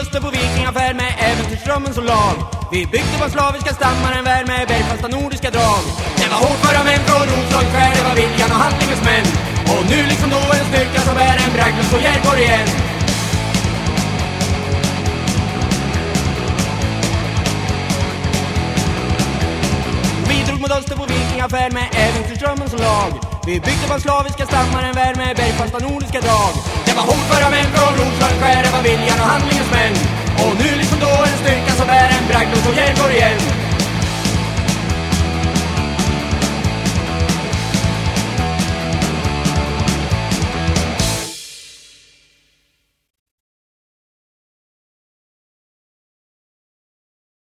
öster på vikingafärd med äventyrsdrömmen som lag. Vi byggde på slaviska stammar en värld med bergfasta nordiska drag. Det var hårdföra män från Roslagsskär, det var viljan och handlingens män. Och nu liksom då en styrka som är en bragd och Järborg igen. Vi drog mot öster på vikingaffär med äventyrsdrömmen som lag. Vi byggde på slaviska stammar en värld med bergfasta nordiska drag. Det var hårdföra män från Roslagsskär,